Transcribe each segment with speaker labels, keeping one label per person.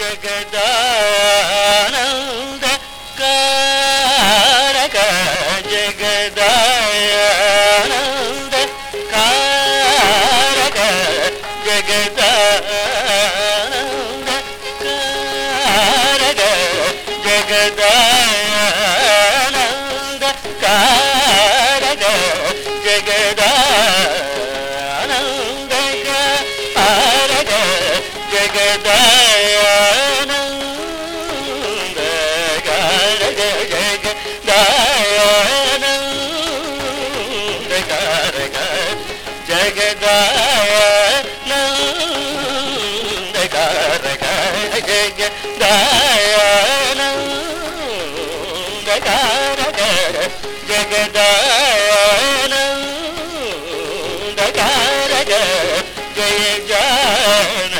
Speaker 1: ಜಗದಾ गारग जग जय जन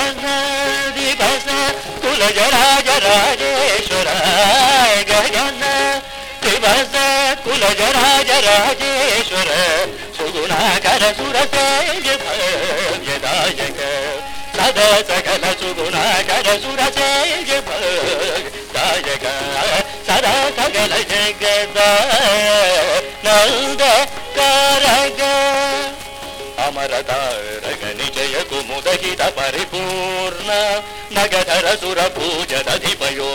Speaker 1: गगन भस कुल जरा जराजेश्वर गगन। भस कुल जरा जराजेश्वर सुगुणाकर सुरसेज भजदायक सद सकल सुगुणाकर सुरसेज भजदायक सदा सकल जगदा नंद करग अमरदाय मुदगित परिपूर्ण नगधर सुरपूजदधिपयो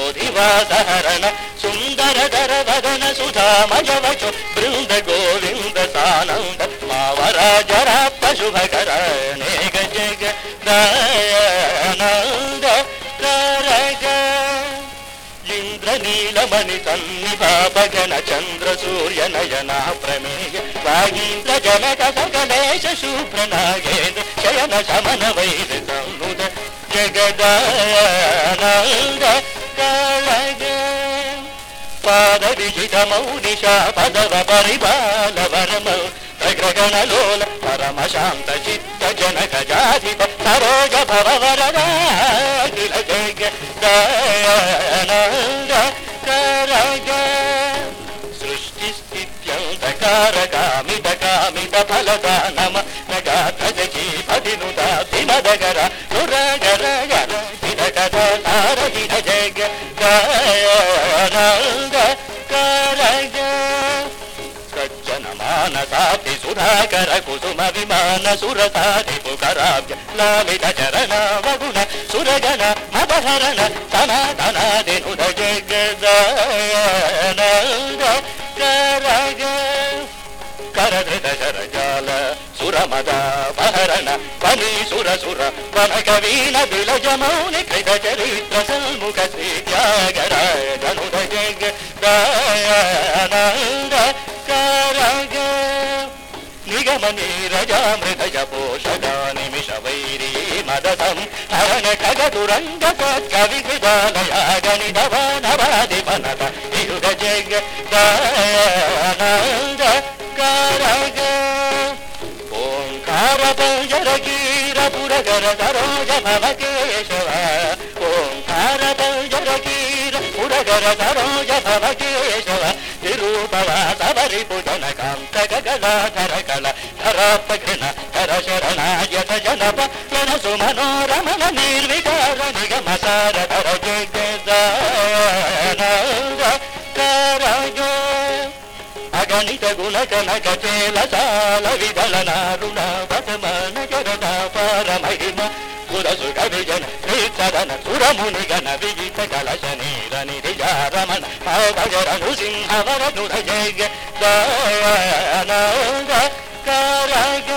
Speaker 1: सुन्दरधर वदन सुधामयवचो बृन्द गोविन्द सानन्द मावराज ఇంద్రనీలమణి సన్నిభాపగణ చంద్ర సూర్య నయన ప్రమేయ వాగీంద్ర జనక సకలేశ శూభ్ర నాగేంద్ర శయన శమన వైద సంనుద జగదానంద కళగ పాద విజిత మౌనిష పదవ పరిపాల వరమ సగ్రగణలోల పరమశాంతచిత్తజనకాధిప సరోజ భవరదాఖిల జగ సృష్టిస్థిత్యంతకారకామిత కామిత సృష్టి నమ నగాధజీపదినుదా ఫలదానమ సురగర గర జగ తానకాతి సుధాకర కుసుమ విమాన సురతాది ముఖరాబ్య లాలిత చరణ వగుణ సురగణ మధరణ తన కవీన బిలజ కృత చరిత్ర శ్రీ దయానంద रजा मृगजपोषदानिमिष वैरी मदतम् अरणरङ्गकविदानया गणिभवधिमनदीगज गङ्गकारग ॐकारतं जरकीर पुरगर धरोज नमकेशव ओङ्कारद जरगीर पुरगर धरोज విరూపవ తవరి భుజన కాంత గగలాధర కళ ధరాపఘ్న ధర శరణాయత జనప మన సుమనోరమణ నిర్వికార నిగమ సార ధర అగణిత గుణ కనక చేల సాల విదల నారుణ పటమాన కరణ పార మహిమ సురసు కవిజన శ్రీచరణ సురముని గణ విజిత కలశ నీర నిరిజారమణ భగర அவரதுடைய காரக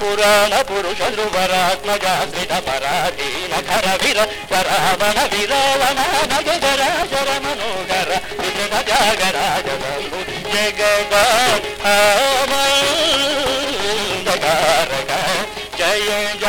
Speaker 1: ಪುರಾಣ ಪುರುಷ ಧ್ರುವರಾತ್ಮಜ ಶ್ರಿತ ಪರಾಧೀನ ಖರ ವಿರ ವರಾವಣ ವಿರವಣ ನಗರ ಶರ ಮನೋಗರ ವಿಜಯ ಜಾಗರ ಜಗು ಜಗದ ಜಯ ಜಯ